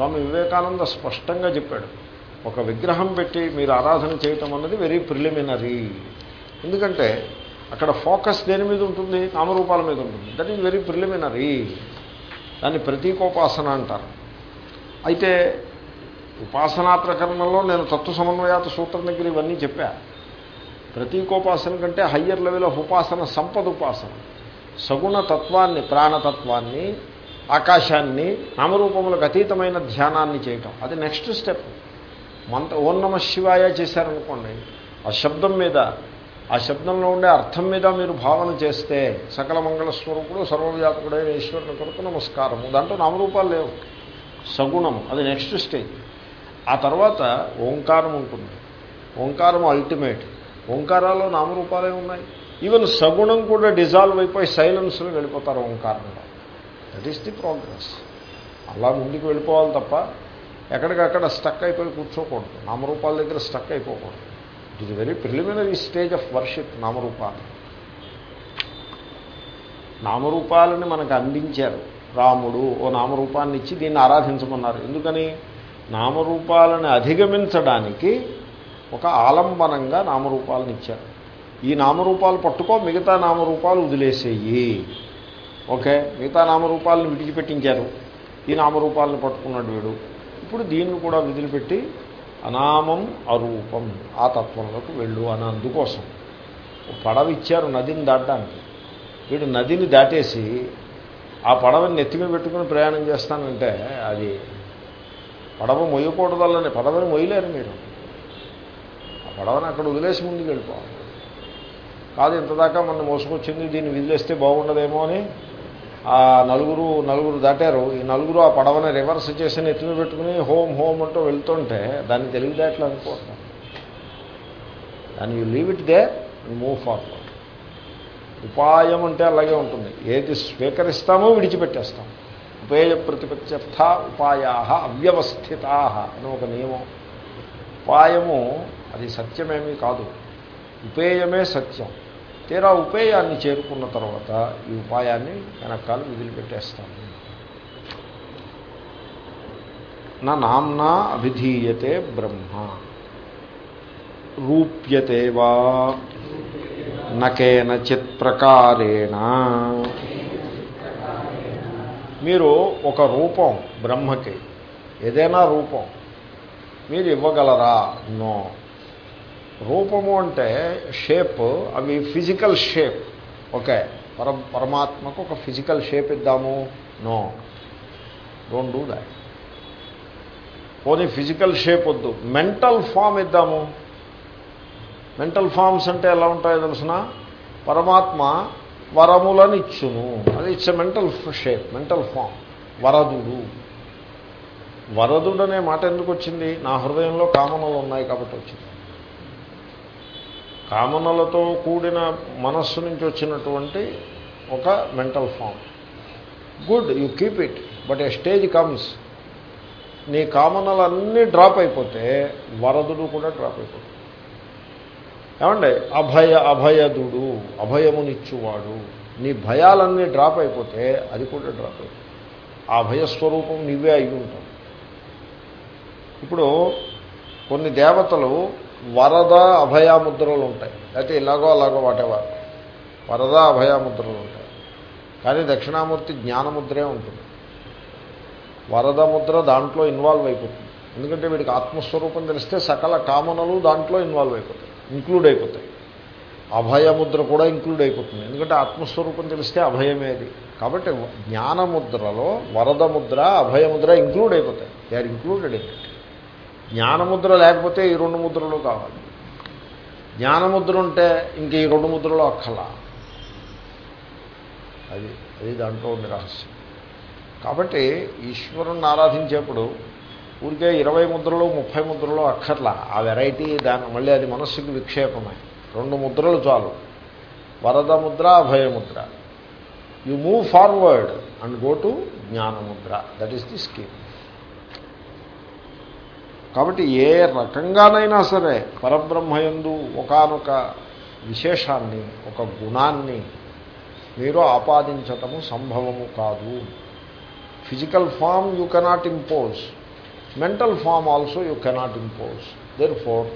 స్వామి వివేకానంద స్పష్టంగా చెప్పాడు. ఒక విగ్రహం పెట్టి మీరు ఆరాధన చేయటం అన్నది వెరీ ప్రిలిమినరీ ఎందుకంటే అక్కడ ఫోకస్ దేని మీద ఉంటుంది? నామరూపాల మీద ఉంటుంది. దట్ ఈజ్ వెరీ ప్రిలిమినరీ దాన్ని ప్రతీకోపాసన అంటారు. అయితే ఉపాసనా ప్రకరణలో నేను తత్వ సమన్వయాత సూత్రం దగ్గర ఇవన్నీ చెప్పా. ప్రతీకోపాసన కంటే హయ్యర్ లెవెల్ ఆఫ్ ఉపాసన సంపద ఉపాసన. సగుణ తత్వాన్ని ప్రాణతత్వాన్ని ఆకాశాన్ని నామరూపములకు అతీతమైన ధ్యానాన్ని చేయటం. అది నెక్స్ట్ స్టెప్ మంత్ర ఓం నమ శివాయ చేశారనుకోండి ఆ శబ్దం మీద ఆ శబ్దంలో ఉండే అర్థం మీద మీరు భావన చేస్తే సకల మంగళ స్వరూపుడు సర్వవ్యాపకుడైన ఈశ్వరుని కొరకు నమస్కారము. దాంట్లో నామరూపాలు లేవు. సగుణం అది నెక్స్ట్ స్టేజ్ ఆ తర్వాత ఓంకారం ఉంటుంది. ఓంకారం అల్టిమేట్ ఓంకారాల్లో నామరూపాలే ఉన్నాయి. ఈవెన్ సగుణం కూడా డిజాల్వ్ అయిపోయి సైలెన్స్లో వెళ్ళిపోతారు ఓంకారంలో. దట్ ఈస్ ది ప్రోగ్రెస్ అలా ముందుకు వెళ్ళిపోవాలి తప్ప ఎక్కడికక్కడ స్టక్ అయిపోయి కూర్చోకూడదు. నామరూపాల దగ్గర stuck అయిపోకూడదు. It is very preliminary stage of worship నామరూపాలు. నామరూపాలని మనకు అందించారు. రాముడు ఓ నామరూపాన్ని ఇచ్చి దీన్ని ఆరాధించమన్నారు. ఎందుకని? నామరూపాలను అధిగమించడానికి ఒక ఆలంబనంగా నామరూపాలను ఇచ్చారు. ఈ నామరూపాలు పట్టుకో మిగతా నామరూపాలు వదిలేసేయి. ఓకే మిగతా నామరూపాలను విడిచిపెట్టించారు. ఈ నామరూపాలను పట్టుకున్నాడు వీడు. ఇప్పుడు దీన్ని కూడా వదిలిపెట్టి అనామం అరూపం ఆ తత్వంలోకి వెళ్ళు అని అందుకోసం. పడవ ఇచ్చారు నదిని దాటడానికి. వీడు నదిని దాటేసి ఆ పడవని నెత్తిమీ పెట్టుకుని ప్రయాణం చేస్తానంటే అది పడవ మొయ్యకూడదల్లని పడవని మొయ్యలేరు మీరు. ఆ పడవని అక్కడ వదిలేసి ముందుకు వెళ్ళిపోవాలి కాదు ఇంతదాకా మనం మోసుకొచ్చింది దీన్ని వదిలేస్తే బాగుండదేమో అని ఆ నలుగురు నలుగురు దాటారు. ఈ నలుగురు ఆ పడవని రివర్స్ చేసి ఎత్తున పెట్టుకుని హోమ్ హోమ్ అంటూ వెళ్తుంటే దాన్ని తెలివితేటలు అనుకుంటున్నాను దాన్ని you leave it they move forward ఉపాయం అంటే అలాగే ఉంటుంది. ఏది స్వీకరిస్తామో విడిచిపెట్టేస్తాం. ఉపేయ ప్రతిపత్యర్థ ఉపాయా అవ్యవస్థితా అని ఒక నియమం. ఉపాయము అది సత్యమేమీ కాదు. ఉపేయమే సత్యం. తీరా ఉపేయాన్ని చేరుకున్న తర్వాత ఈ ఉపాయాన్ని వెనకాల వదిలిపెట్టేస్తాను. నా నామ్నా అభిధీయతే బ్రహ్మ. రూప్యతే వా. నకేనచిత్ ప్రకారేణ. మీరు ఒక రూపం బ్రహ్మకి ఏదైనా రూపం మీరు ఇవ్వగలరా? నో. రూపము అంటే షేప్ అవి ఫిజికల్ షేప్. ఓకే పర పరమాత్మకు ఒక ఫిజికల్ షేప్ ఇద్దాము. No don't do that. పోనీ ఫిజికల్ షేప్ వద్దు. మెంటల్ ఫామ్ ఇద్దాము. మెంటల్ ఫామ్స్ అంటే ఎలా ఉంటాయో తెలిసిన? పరమాత్మ వరములను ఇచ్చును అది it's mental shape mental form. వరదుడు. వరదుడు అనే మాట ఎందుకు వచ్చింది? నా హృదయంలో కామనలు ఉన్నాయి కాబట్టి వచ్చింది. కామనలతో కూడిన మనస్సు నుంచి వచ్చినటువంటి ఒక mental form. Good you keep it but a stage comes. నీ కామనలన్నీ డ్రాప్ అయిపోతే వరదుడు కూడా డ్రాప్ అయిపోతుంది ఏమండి? అభయ అభయదుడు అభయమునిచ్చువాడు. నీ భయాలన్నీ డ్రాప్ అయిపోతే అది కూడా డ్రాప్ అయిపోతుంది. ఆ భయస్వరూపం నీవే అయి ఉంటావు. ఇప్పుడు కొన్ని దేవతలు వరద అభయాముద్రలు ఉంటాయి. లేకపోతే ఇలాగో అలాగో వాటెవర్. వరద అభయాముద్రలు ఉంటాయి. కానీ దక్షిణామూర్తి జ్ఞానముద్రే ఉంటుంది. వరద ముద్ర దాంట్లో ఇన్వాల్వ్ అయిపోతుంది. ఎందుకంటే వీడికి ఆత్మస్వరూపం తెలిస్తే సకల కామనలు దాంట్లో ఇన్వాల్వ్ అయిపోతాయి. ఇంక్లూడ్ అయిపోతాయి. అభయముద్ర కూడా ఇంక్లూడ్ అయిపోతుంది. ఎందుకంటే ఆత్మస్వరూపం తెలిస్తే అభయమేది కాబట్టి జ్ఞానముద్రలో వరద ముద్ర అభయముద్ర ఇంక్లూడ్ అయిపోతాయి. They are included in it జ్ఞానముద్ర లేకపోతే ఈ రెండు ముద్రలు కావాలి. జ్ఞానముద్ర ఉంటే ఇంక ఈ రెండు ముద్రలు అక్కలా. అది అది దాంట్లో ఉండే రహస్యం. కాబట్టి ఈశ్వరుణ్ణి ఆరాధించేప్పుడు ఊరికే ఇరవై ముద్రలు ముప్పై ముద్రలు అక్కర్లా. ఆ వెరైటీ దాని మళ్ళీ అది మనస్సుకి విక్షేపమే. రెండు ముద్రలు చాలు. వరద ముద్ర అభయముద్ర you move forward and go to జ్ఞానముద్ర. That is the scheme. కాబట్టి ఏ రకంగానైనా సరే పరబ్రహ్మయందు ఒకనొక విశేషాన్ని ఒక గుణాన్ని మీరు ఆపాదించటము సంభవము కాదు. Physical form you cannot impose mental form also you cannot impose therefore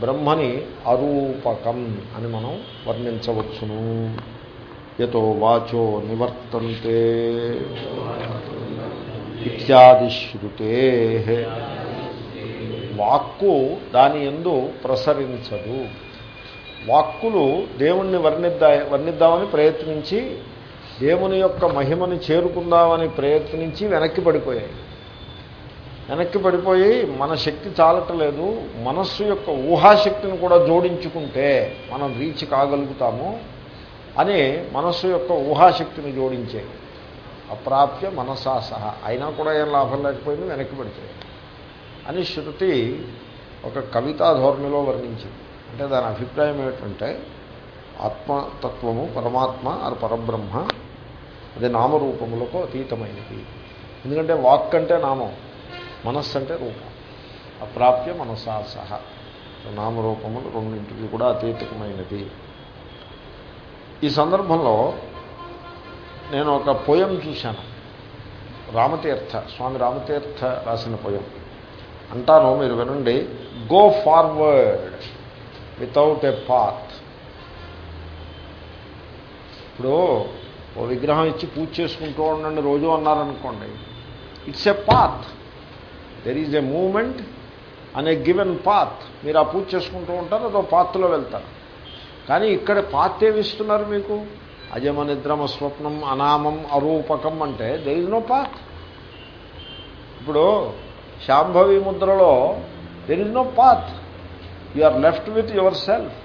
బ్రహ్మని అరూపకం అని మనం వర్ణించవచ్చును. యతో వాచో నివర్తంతే. ఇత్యాది శృతే. వాక్కు దాని ఎందు ప్రసరించదు. వాక్కులు దేవుణ్ణి వర్ణిద్దా వర్ణిద్దామని ప్రయత్నించి దేవుని యొక్క మహిమని చేరుకుందామని ప్రయత్నించి వెనక్కి పడిపోయాయి. వెనక్కి పడిపోయి మన శక్తి చాలటలేదు. మనస్సు యొక్క ఊహాశక్తిని కూడా జోడించుకుంటే మనం రీచ్ కాగలుగుతాము అని మనస్సు యొక్క ఊహాశక్తిని జోడించే అప్రాప్య మనసాసహ అయినా కూడా ఏం లాభం లేకపోయింది వెనక్కి పడిపోయాయి. అని శృతి ఒక కవితా ధోరణిలో వర్ణించింది. అంటే దాని అభిప్రాయం ఏమిటంటే ఆత్మతత్వము పరమాత్మ అది పరబ్రహ్మ అది నామరూపములకు అతీతమైనది. ఎందుకంటే వాక్ అంటే నామం మనస్సు అంటే రూపం అప్రాప్య మనసా సహ. నామరూపములు రెండింటికి కూడా అతీతమైనది. ఈ సందర్భంలో నేను ఒక పొయం చూశాను. రామతీర్థ స్వామి రామతీర్థ రాసిన పొయం. అంటాను మీరు వినండి. Go forward without a path ఇప్పుడు ఓ విగ్రహం ఇచ్చి పూజ చేసుకుంటూ ఉండండి రోజు అన్నారనుకోండి. It's a path there is a moment అనే గివెన్ పాత్ మీరు ఆ పూజ చేసుకుంటూ ఉంటారు అదో పాత్లో వెళ్తారు. కానీ ఇక్కడ పాత్ ఏమిస్తున్నారు మీకు? అజమ నిద్రమ స్వప్నం అనామం అరూపకం అంటే దెర్ ఈజ్ నో పాత్ ఇప్పుడు శాంభవి ముద్రలో there is no path you are left with yourself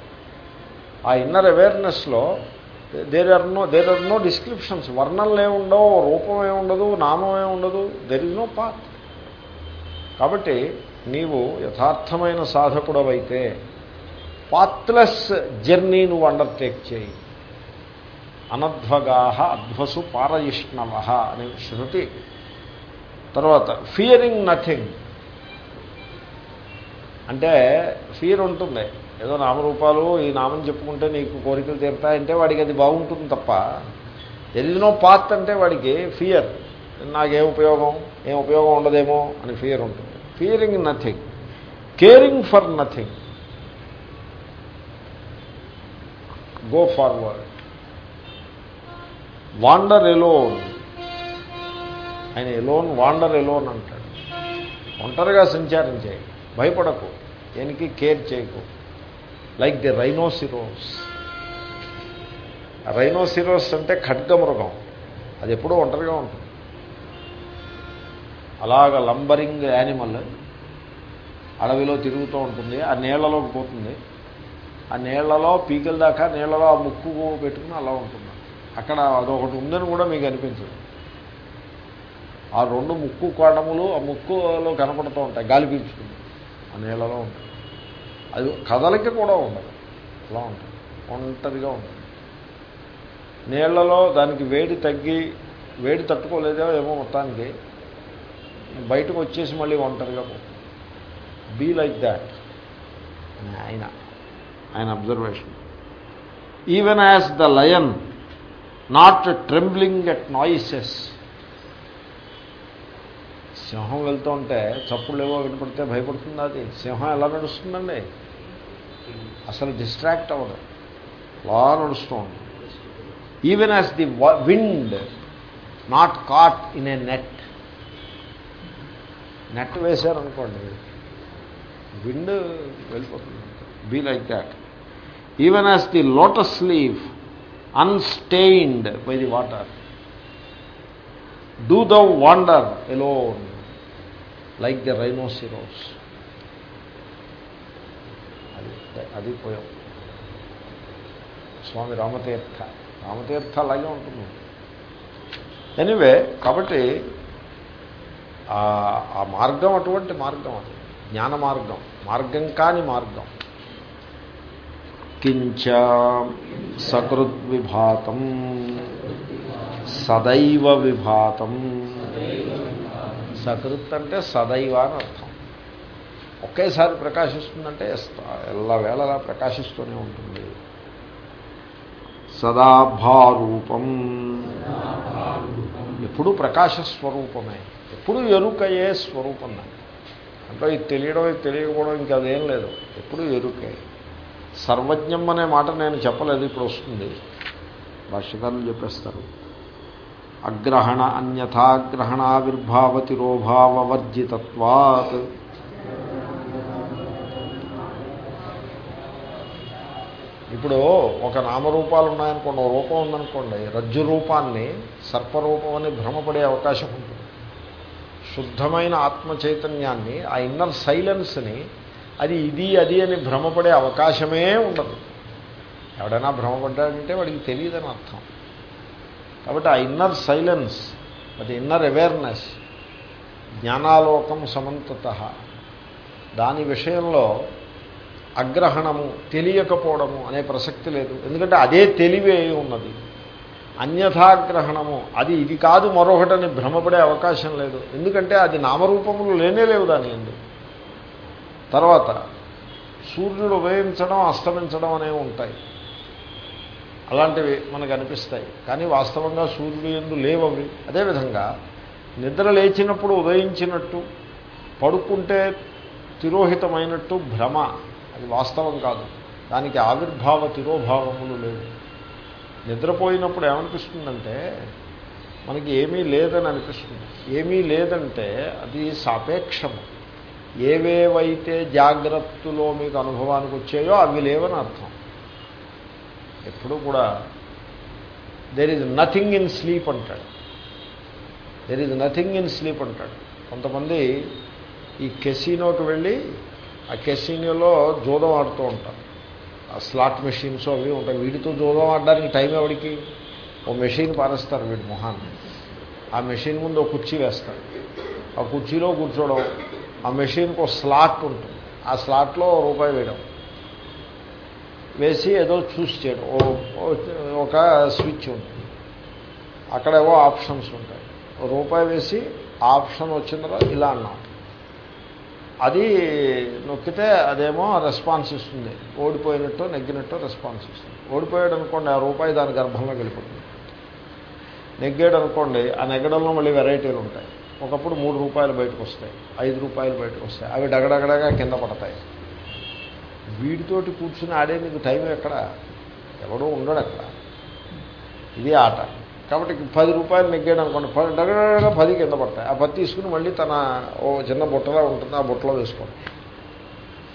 ఆ inner అవేర్నెస్లో there are no there are no descriptions వర్ణనలు ఏముండవు రూపం ఏముండదు నామం ఏముండదు దెర్ ఇస్ నో పాత్ కాబట్టి నీవు యథార్థమైన సాధకుడవైతే పాత్లెస్ జర్నీ నువ్వు అండర్టేక్ చేయి. అనధ్వగాహ అధ్వసు పారయిష్ణవ అనే శృతి తర్వాత ఫియరింగ్ నథింగ్ అంటే ఫియర్ ఉంటుంది. ఏదో నామరూపాలు ఈ నామం చెప్పుకుంటే నీకు కోరికలు తీరుతాయంటే వాడికి అది బాగుంటుంది తప్ప ఎదినో పాత్ అంటే వాడికి ఫియర్ నాకేం ఉపయోగం ఏం ఉపయోగం ఉండదేమో అని ఫియర్ ఉంటుంది. Fearing nothing caring for nothing go forward wander alone ఆయన ఎలోన్ వాండర్ ఎలోన్ అంటాడు. ఒంటరిగా సంచారం చేయి. భయపడకు. దేనికి కేర్ చేయకు. Like the రైనోసిరోస్. రైనోసిరోస్ అంటే ఖడ్గమృగం. అది ఎప్పుడూ ఒంటరిగా ఉంటుంది. అలాగ లంబరింగ్ యానిమల్ అడవిలో తిరుగుతూ ఉంటుంది. ఆ నీళ్ళలోకి పోతుంది. ఆ నీళ్ళలో పీకల దాకా నీళ్ళలో ఆ ముక్కు పెట్టుకుని అలా ఉంటుంది. అక్కడ అదొకటి ఉందని కూడా మీకు అనిపించదు. ఆ రెండు ముక్కు కోణములు ఆ ముక్కులో కనపడుతూ ఉంటాయి గాలి పీల్చుకుంది ఆ నీళ్ళలో ఉంటుంది అది కదలిక కూడా ఉండదు. అలా ఉంటుంది. ఒంటరిగా ఉంటుంది. నీళ్ళలో దానికి వేడి తగ్గి వేడి తట్టుకోలేదో ఏమో మొత్తానికి బయటకు వచ్చేసి మళ్ళీ ఒంటరిగా పోతుంది. బీ లైక్ దాట్ ఆయన ఆయన observation even as the lion not trembling at noises సింహం వెళ్తూ ఉంటే చప్పుళ్ళు ఏవో వినపడితే భయపడుతుంది అది? సింహం ఎలా నడుస్తుందండి? అసలు డిస్ట్రాక్ట్ అవ్వదు. అలా నడుస్తూ ఉంటుంది even as the wind not caught in a net net వేశారనుకోండి wind వెళ్ళిపోతుంది. Be like that even as the lotus leaf unstained by the water do the wander alone like the rhinoceros అది అది పోయాం. స్వామి రామతీర్థ. రామతీర్థ అలాగే ఉంటుంది. ఎనివే కాబట్టి ఆ మార్గం అటువంటి మార్గం అది. జ్ఞాన మార్గం. మార్గం కాని మార్గం. కించ సకృద్విభాతం. సదైవ విభాతం. సకృత్ అంటే సదైవ అని అర్థం. ఒకేసారి ప్రకాశిస్తుందంటే ఎల్లవేళలా ప్రకాశిస్తూనే ఉంటుంది. సదాభారూపం. ఎప్పుడు ప్రకాశ స్వరూపమే ఎప్పుడు ఎరుకయే స్వరూపం అంటే ఇది తెలియడం ఇది తెలియకపోవడం ఇంకా అదేం లేదు. ఎప్పుడు ఎరుకే. సర్వజ్ఞం అనే మాట నేను చెప్పలేదు ఇప్పుడు వస్తుంది. భాష్యకారులు చెప్పేస్తారు. అగ్రహణ అన్యథాగ్రహణావిర్భావతిరోభావవర్జితత్వాత్ ఇప్పుడు ఒక నామరూపాలు ఉన్నాయనుకోండి ఒక రూపం ఉందనుకోండి రజ్జు రూపాన్ని సర్పరూపం అని భ్రమపడే అవకాశం ఉంటుంది. శుద్ధమైన ఆత్మ చైతన్యాన్ని ఆ ఇన్నర్ సైలెన్స్ని అది ఇది అది అని భ్రమపడే అవకాశమే ఉండదు. ఎవడైనా భ్రమపడ్డాడంటే వాడికి తెలియదని అర్థం. కాబట్టి ఆ ఇన్నర్ సైలెన్స్ అది ఇన్నర్ అవేర్నెస్ జ్ఞానాలోకం సమంతత దాని విషయంలో అగ్రహణము తెలియకపోవడము అనే ప్రసక్తి లేదు. ఎందుకంటే అదే తెలివే ఉన్నది. అన్యథాగ్రహణము అది ఇది కాదు మరొకటని భ్రమపడే అవకాశం లేదు. ఎందుకంటే అది నామరూపములు లేనే లేవు దాని ఎందు. తర్వాత సూర్యుడు ఉదయించడం అస్తమించడం అనేవి ఉంటాయి. అలాంటివి మనకు అనిపిస్తాయి. కానీ వాస్తవంగా సూర్యుడు ఎందు లేవవి. అదేవిధంగా నిద్ర లేచినప్పుడు ఉదయించినట్టు పడుకుంటే తిరోహితమైనట్టు భ్రమ. అది వాస్తవం కాదు. దానికి ఆవిర్భావ తిరోభావములు లేవు. నిద్రపోయినప్పుడు ఏమనిపిస్తుందంటే మనకి ఏమీ లేదని అనిపిస్తుంది. ఏమీ లేదంటే అది సాపేక్షము. ఏవేవైతే జాగ్రత్తలో మీకు అనుభవానికి వచ్చాయో అవి లేవని అర్థం. ఎప్పుడూ కూడా there is nothing in sleep అంటాడు. There is nothing in sleep అంటాడు. కొంతమంది ఈ కెసినోకి వెళ్ళి ఆ కెసినోలో జూదం ఆడుతూ ఉంటారు. ఆ స్లాట్ మెషిన్స్ అవి ఉంటాయి. వీటితో జూదం ఆడడానికి టైం ఎవరికి ఓ మెషిన్ పారేస్తారు వీడి మొహాన్ని. ఆ మెషిన్ ముందు ఒక కుర్చీ వేస్తారు. ఆ కుర్చీలో కూర్చోవడం ఆ మెషిన్కి ఒక స్లాట్ ఉంటుంది. ఆ స్లాట్లో రూపాయి వేయడం. వేసి ఏదో చూస్ చేయడం ఒక స్విచ్ ఉంటుంది. అక్కడ ఏవో ఆప్షన్స్ ఉంటాయి. రూపాయి వేసి ఆప్షన్ వచ్చిన తర్వాత ఇలా అన్నాం. అది నొక్కితే అదేమో రెస్పాన్స్ ఇస్తుంది. ఓడిపోయినట్టు నెగ్గినట్టు రెస్పాన్స్ ఇస్తుంది. ఓడిపోయాడు అనుకోండి ఆ రూపాయి దాని గర్భంలో వెళ్ళిపోతుంది. నెగ్గాడు అనుకోండి ఆ నెగ్గడంలో మళ్ళీ వెరైటీలు ఉంటాయి. ఒకప్పుడు మూడు రూపాయలు బయటకు వస్తాయి ఐదు రూపాయలు బయటకు వస్తాయి. అవి డగడగడగా కింద పడతాయి. వీడితోటి కూర్చుని ఆడే మీకు టైం ఎక్కడ? ఎవడో ఉండడు అక్కడ. ఇది ఆట. కాబట్టి పది రూపాయలు నెగ్గాడు అనుకోండి. పది పది కింద పడతాయి. ఆ పది తీసుకుని మళ్ళీ తన ఓ చిన్న బుట్టలో ఉంటుంది. ఆ బుట్టలో వేసుకోండి.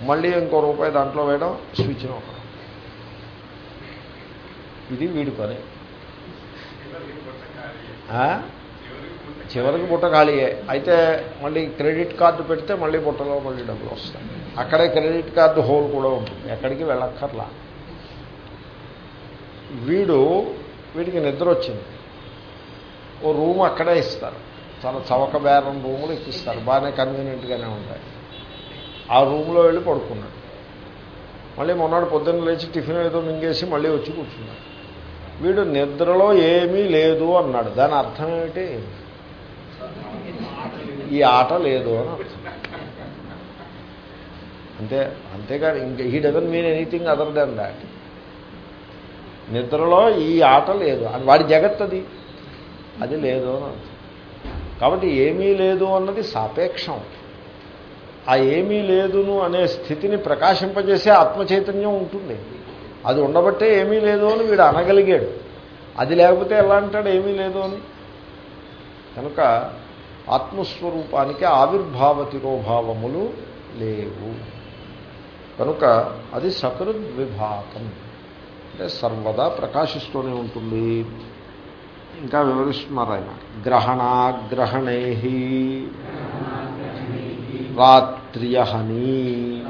మళ్ళీ ఇంకో రూపాయి దాంట్లో వేయడం స్విచ్ నొక్కడం ఇది వీడి పని. చివరికి బుట్ట ఖాళీయే. అయితే మళ్ళీ క్రెడిట్ కార్డు పెడితే మళ్ళీ బుట్టలో మళ్ళీ డబ్బులు వస్తాయి. అక్కడే క్రెడిట్ కార్డు హోల్ కూడా ఉంటుంది. ఎక్కడికి వెళ్ళక్కర్లా. వీడు వీడికి నిద్ర వచ్చింది. ఓ రూమ్ అక్కడే ఇస్తారు. చాలా చవక బేరం రూములు ఇప్పిస్తారు. బాగానే కన్వీనియంట్గానే ఉంటాయి. ఆ రూమ్లో వెళ్ళి పడుకున్నాడు. మళ్ళీ మొన్నటి పొద్దున్న లేచి టిఫిన్ ఏదో మింగేసి మళ్ళీ వచ్చి కూర్చున్నాడు. వీడు నిద్రలో ఏమీ లేదు అన్నాడు. దాని అర్థం ఏమిటి? ఈ ఆట లేదు అని అర్థం. అంతే అంతేకాదు ఇంకా he doesn't mean anything other than that నిద్రలో ఈ ఆట లేదు. అని వాడి జగత్ అది. అది లేదు అని కాబట్టి ఏమీ లేదు అన్నది సాపేక్షం. ఆ ఏమీ లేదును అనే స్థితిని ప్రకాశింపజేసే ఆత్మచైతన్యం ఉంటుంది. అది ఉండబట్టే ఏమీ లేదు అని వీడు అనగలిగాడు. అది లేకపోతే ఎలా అంటాడు ఏమీ లేదు అని? కనుక ఆత్మస్వరూపానికి ఆవిర్భావ తిరోభావములు లేవు. కనుక అది సకృద్విభాతం. అంటే సర్వదా ప్రకాశిస్తూనే ఉంటుంది. ఇంకా వివరిస్తున్నారు ఆయన. గ్రహణాగ్రహణై రాత్రియహని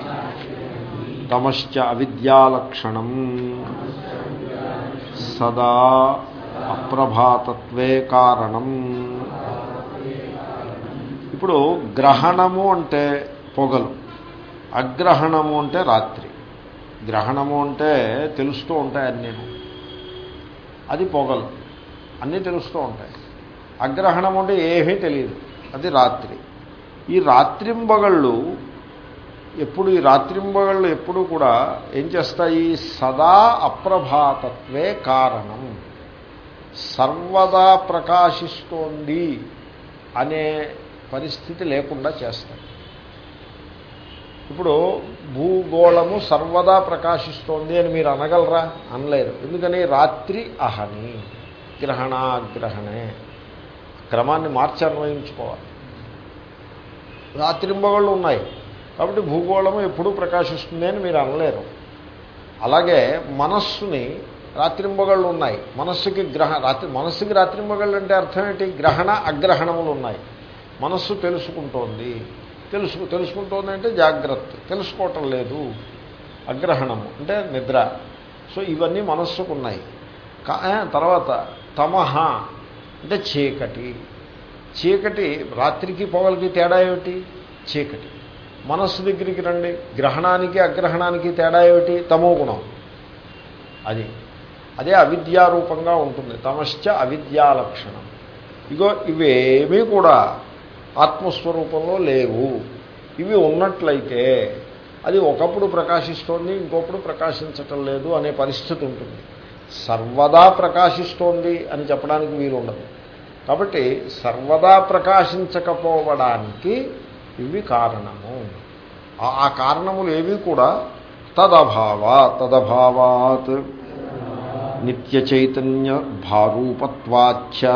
తమశ్చ అవిద్యాలక్షణం సదా అప్రభాతత్వే కారణం. ఇప్పుడు గ్రహణము అంటే పొగలు. అగ్రహణము అంటే రాత్రి. గ్రహణము అంటే తెలుస్తూ ఉంటాయి అన్నీ. అది పొగలు. అన్నీ తెలుస్తూ ఉంటాయి. అగ్రహణం అంటే ఏమీ తెలియదు. అది రాత్రి. ఈ రాత్రింబగళ్ళు ఎప్పుడు ఈ రాత్రింబగళ్ళు ఎప్పుడు కూడా ఏం చేస్తాయి? సదా అప్రభాతత్వే కారణం. సర్వదా ప్రకాశిస్తోంది అనే పరిస్థితి లేకుండా చేస్తాయి. ఇప్పుడు భూగోళము సర్వదా ప్రకాశిస్తోంది అని మీరు అనగలరా? అనలేరు ఎందుకని? రాత్రి అహని గ్రహణాగ్రహణే. క్రమాన్ని మార్చి అన్వయించుకోవాలి. రాత్రింబగళ్ళు ఉన్నాయి. కాబట్టి భూగోళము ఎప్పుడూ ప్రకాశిస్తుంది అని మీరు అనలేరు. అలాగే మనస్సుని రాత్రింబగళ్ళు ఉన్నాయి. మనస్సుకి గ్రహ రాత్రి మనస్సుకి రాత్రింబగళ్ళు అంటే అర్థం ఏంటి? గ్రహణ అగ్రహణములు ఉన్నాయి. మనస్సు తెలుసుకుంటోంది. తెలుసు తెలుసుకుంటోంది అంటే జాగ్రత్త. తెలుసుకోవటం లేదు. అగ్రహణము అంటే నిద్ర. సో ఇవన్నీ మనస్సుకు ఉన్నాయి తర్వాత తమహ అంటే చీకటి. చీకటి రాత్రికి పొగలకి తేడా ఏమిటి? చీకటి. మనస్సు దగ్గరికి రండి. గ్రహణానికి అగ్రహణానికి తేడా ఏమిటి? తమో గుణం. అది. అదే అవిద్యారూపంగా ఉంటుంది. తమశ్చ అవిద్యాలక్షణం ఇగో ఇవేమీ కూడా ఆత్మస్వరూపంలో లేవు. ఇవి ఉన్నట్లయితే అది ఒకప్పుడు ప్రకాశిస్తోంది ఇంకొప్పుడు ప్రకాశించటం లేదు అనే పరిస్థితి ఉంటుంది. సర్వదా ప్రకాశిస్తోంది అని చెప్పడానికి వీలు ఉండదు కాబట్టి సర్వదా ప్రకాశించకపోవడానికి ఇవి కారణము. ఆ కారణములు ఏవి కూడా తదభావ తదభావాత్ నిత్య చైతన్య భారూపత్వాచ్చ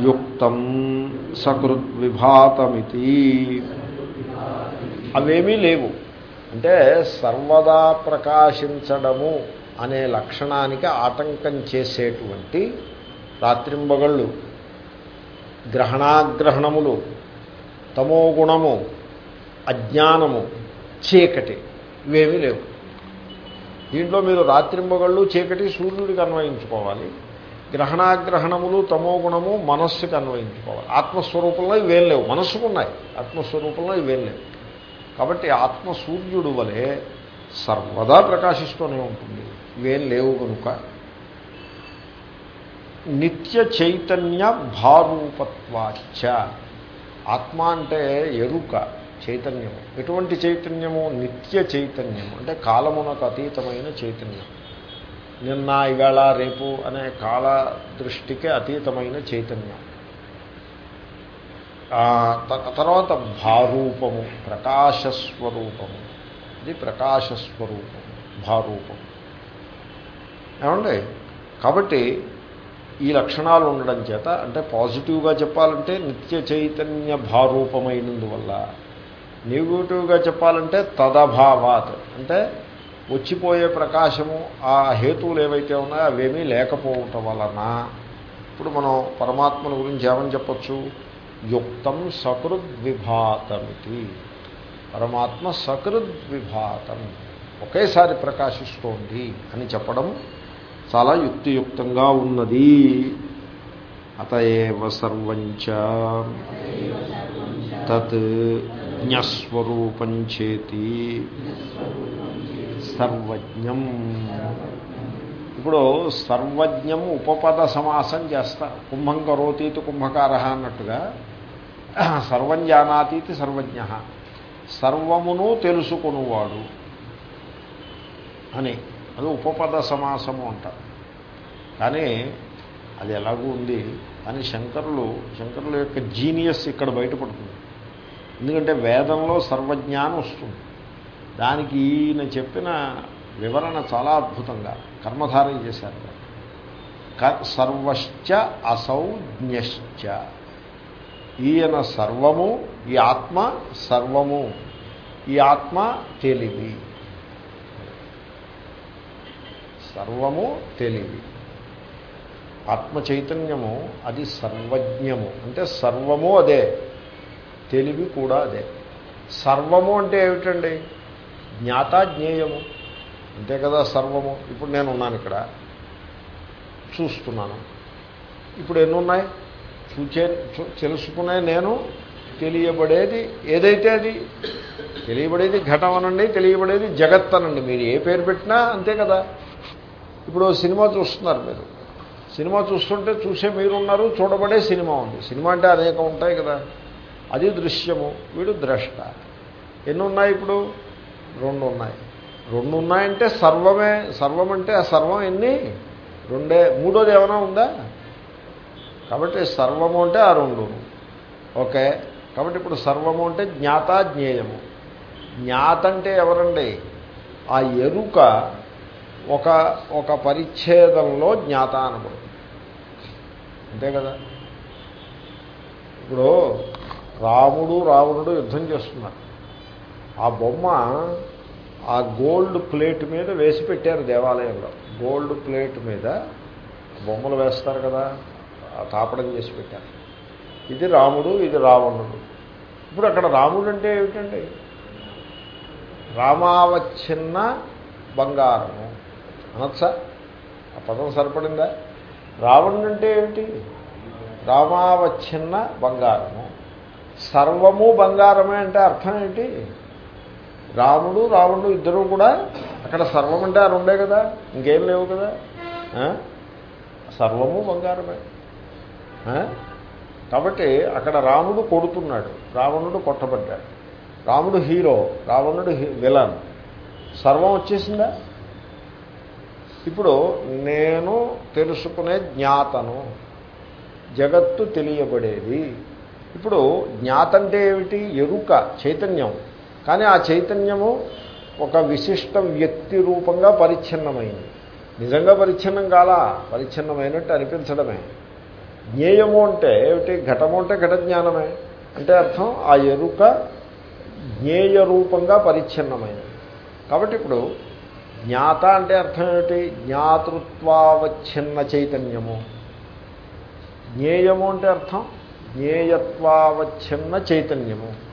యుక్తం సకృద్విభాతమితి అవేమీ లేవు. అంటే సర్వదా ప్రకాశించడము అనే లక్షణానికి ఆటంకం చేసేటువంటి రాత్రింబగళ్ళు గ్రహణాగ్రహణములు తమోగుణము అజ్ఞానము చీకటి ఇవేమీ లేవు. దీంట్లో మీరు రాత్రింబగళ్ళు చీకటి సూర్యుడికి అన్వయించుకోవాలి. గ్రహణాగ్రహణములు తమో గుణము మనస్సుకి అన్వయించుకోవాలి. ఆత్మస్వరూపంలో ఇవేం లేవు. మనస్సుకున్నాయి ఆత్మస్వరూపంలో ఇవేం లేవు. కాబట్టి ఆత్మసూర్యుడు వలె సర్వదా ప్రకాశిస్తూనే ఉంటుంది. ఇవేం లేవు కనుక నిత్య చైతన్య భారూపత్వాచ ఆత్మ అంటే ఎరుక చైతన్యము. ఎటువంటి చైతన్యము? నిత్య చైతన్యము. అంటే కాలమునకు అతీతమైన చైతన్యం. నిన్న ఇవాళ రేపు అనే కాల దృష్టికి అతీతమైన చైతన్యం. తర్వాత భారూపము ప్రకాశస్వరూపము. ఇది ప్రకాశస్వరూపము భారూపము. ఏమండి? కాబట్టి ఈ లక్షణాలు ఉండడం చేత అంటే పాజిటివ్గా చెప్పాలంటే నిత్య చైతన్య భారూపమైనందువల్ల నెగిటివ్గా చెప్పాలంటే తదభావాత్. అంటే వచ్చిపోయే ప్రకాశము ఆ హేతువులు ఏవైతే ఉన్నాయో అవేమీ లేకపోవటం వలన ఇప్పుడు మనం పరమాత్మను గురించి ఏమని చెప్పచ్చు? యుక్తం సకృద్విభాతమితి. పరమాత్మ సకృద్విభాతం. ఒకేసారి ప్రకాశిస్తోంది అని చెప్పడం చాలా యుక్తియుక్తంగా ఉన్నది. అతఏవ సర్వంచ. తత్ జ్ఞస్వరూపంచేతి సర్వజ్ఞం. ఇప్పుడు సర్వజ్ఞం ఉపపద సమాసం చేస్తా కుంభం కరోతీతి కుంభకార అన్నట్టుగా. సర్వం జానాతీతి సర్వజ్ఞ. సర్వమును తెలుసుకునివాడు అని. అది ఉపపద సమాసము అంటారు కానీ అది ఎలాగూ ఉంది. అని శంకరులు శంకరుల యొక్క జీనియస్ ఇక్కడ బయటపడుతుంది. ఎందుకంటే వేదంలో సర్వజ్ఞానం వస్తుంది. దానికి ఈయన చెప్పిన వివరణ చాలా అద్భుతంగా కర్మధారం చేశారు. సర్వశ్చ అసౌజ్ఞశ్చ ఈయన సర్వము ఈ ఆత్మ సర్వము ఈ ఆత్మ తెలివి. సర్వము తెలివి. ఆత్మ చైతన్యము అది సర్వజ్ఞము. అంటే సర్వము అదే తెలివి కూడా అదే. సర్వము అంటే ఏమిటండి? జ్ఞాత జ్ఞేయము అంతే కదా సర్వము. ఇప్పుడు నేను ఉన్నాను ఇక్కడ. చూస్తున్నాను. ఇప్పుడు ఎన్నున్నాయి? చూచే తెలుసుకునే నేను తెలియబడేది ఏదైతే అది? తెలియబడేది ఘటం అనండి తెలియబడేది జగత్ అనండి. మీరు ఏ పేరు పెట్టినా అంతే కదా. ఇప్పుడు సినిమా చూస్తున్నారు మీరు. సినిమా చూస్తుంటే చూసే మీరున్నారు చూడబడే సినిమా ఉంది. సినిమా అంటే అనేకం ఉంటాయి కదా. అది దృశ్యము వీడు ద్రష్ట. ఎన్ని ఉన్నాయి ఇప్పుడు? రెండు ఉన్నాయి రెండు ఉన్నాయంటే సర్వమే సర్వం అంటే ఆ సర్వం ఎన్ని? రెండే మూడోది ఏమైనా ఉందా? కాబట్టి సర్వము అంటే ఆ రెండు. ఓకే. కాబట్టి ఇప్పుడు సర్వము అంటే జ్ఞాత జ్ఞేయము. జ్ఞాత అంటే ఎవరండి? ఆ ఎరుక ఒక ఒక పరిచ్ఛేదంలో జ్ఞాత అనబడుతుంది. అంతే కదా? ఇప్పుడు రాముడు రావణుడు యుద్ధం చేస్తున్నారు. ఆ బొమ్మ ఆ గోల్డ్ ప్లేట్ మీద వేసి పెట్టారు దేవాలయంలో. గోల్డ్ ప్లేట్ మీద బొమ్మలు వేస్తారు కదా ఆ తాపడం చేసి పెట్టారు. ఇది రాముడు ఇది రావణుడు. ఇప్పుడు అక్కడ రాముడు అంటే ఏమిటండి? రామావచ్ఛిన్న బంగారము. అనొచ్చా? ఆ పదం సరిపడిందా? రావణుడు అంటే ఏమిటి? రామావచ్ఛిన్న బంగారము. సర్వము బంగారమే అంటే అర్థం ఏంటి? రాముడు రావణుడు ఇద్దరు కూడా అక్కడ సర్వం అంటే ఆ ఉండే కదా ఇంకేం లేవు కదా. సర్వము బంగారమే. కాబట్టి అక్కడ రాముడు కొడుతున్నాడు రావణుడు కొట్టబడ్డాడు. రాముడు హీరో రావణుడు విలన్. సర్వం వచ్చేసిందా? ఇప్పుడు నేను తెలుసుకునే జ్ఞాతను జగత్తు తెలియబడేది. ఇప్పుడు జ్ఞాతంటే ఏమిటి? ఎరుక చైతన్యం. కానీ ఆ చైతన్యము ఒక విశిష్ట వ్యక్తి రూపంగా పరిచ్ఛిన్నమైంది. నిజంగా పరిచ్ఛిన్నం కాలా? పరిచ్ఛిన్నమైనట్టు అనిపించడమే. జ్ఞేయము అంటే ఏమిటి? ఘటము అంటే ఘట జ్ఞానమే అంటే అర్థం ఆ ఎరుక జ్ఞేయ రూపంగా పరిచ్ఛిన్నమైనది కాబట్టి ఇప్పుడు జ్ఞాత అంటే అర్థం ఏమిటి? జ్ఞాతృత్వావచ్ఛిన్న చైతన్యము. జ్ఞేయము అంటే అర్థం జ్ఞేయత్వావచ్ఛిన్న చైతన్యము.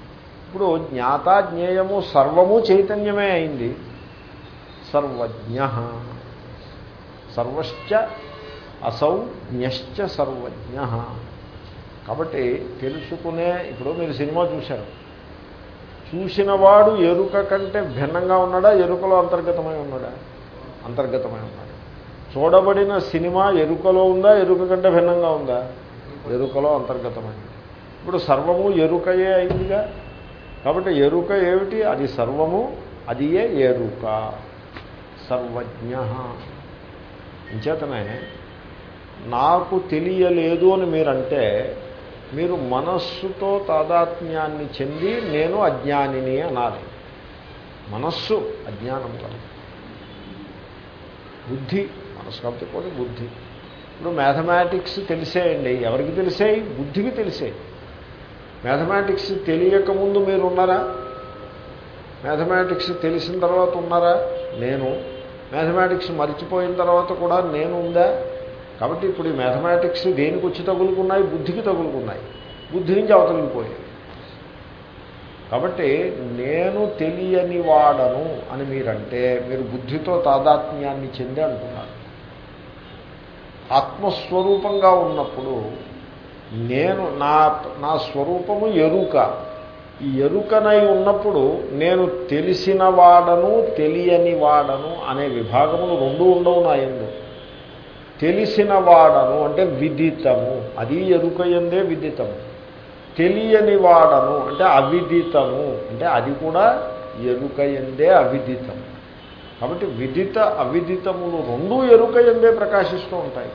ఇప్పుడు జ్ఞాత జ్ఞేయము సర్వము చైతన్యమే అయింది. సర్వజ్ఞ. సర్వశ్చ అసౌ జ్ఞశ్చ సర్వజ్ఞ. కాబట్టి తెలుసుకునే ఇప్పుడు మీరు సినిమా చూశారు. చూసినవాడు ఎరుక కంటే భిన్నంగా ఉన్నాడా? ఎరుకలో అంతర్గతమై ఉన్నాడా? అంతర్గతమై ఉన్నాడు. చూడబడిన సినిమా ఎరుకలో ఉందా? ఎరుక కంటే భిన్నంగా ఉందా? ఎరుకలో అంతర్గతమైంది ఇప్పుడు సర్వము ఎరుకయే అయిందిగా? కాబట్టి ఎరుక ఏమిటి? అది సర్వము అది ఏ ఎరుక? సర్వజ్ఞ. ఇంచేతనే నాకు తెలియలేదు అని మీరంటే మీరు మనస్సుతో తాదాత్మ్యాన్ని చెంది నేను అజ్ఞానిని అనాలి. మనస్సు అజ్ఞానం కాదు. బుద్ధి మనస్సు కాబట్టి బుద్ధి. ఇప్పుడు మ్యాథమెటిక్స్ తెలిసేయండి. ఎవరికి తెలిసేయి? బుద్ధికి తెలిసేయి. మ్యాథమెటిక్స్ తెలియకముందు మీరు ఉన్నారా మ్యాథమెటిక్స్ తెలిసిన తర్వాత ఉన్నారా? నేను. మ్యాథమెటిక్స్ మర్చిపోయిన తర్వాత కూడా నేను ఉందా? కాబట్టి ఇప్పుడు ఈ మ్యాథమెటిక్స్ దేనికి వచ్చి తగులుకున్నాయి? బుద్ధికి తగులుకున్నాయి. బుద్ధి నుంచి అవతలిపోయాయి. కాబట్టి నేను తెలియని వాడను అని మీరంటే మీరు బుద్ధితో తాదాత్మ్యాన్ని చెంది అంటున్నారు ఆత్మస్వరూపంగా ఉన్నప్పుడు నేను నా నా స్వరూపము ఎరుక. ఈ ఎరుకనై ఉన్నప్పుడు నేను తెలిసిన వాడను తెలియని వాడను అనే విభాగములు రెండు ఉండవు నా ఎందు తెలిసిన వాడను అంటే విదితము. అది ఎరుక ఎందే విదితము. తెలియని వాడను అంటే అవిదితము. అంటే అది కూడా ఎరుక ఎందే అవిదితము. కాబట్టి విదిత అవిదితములు రెండూ ఎరుక ఎందే ప్రకాశిస్తూ ఉంటాయి.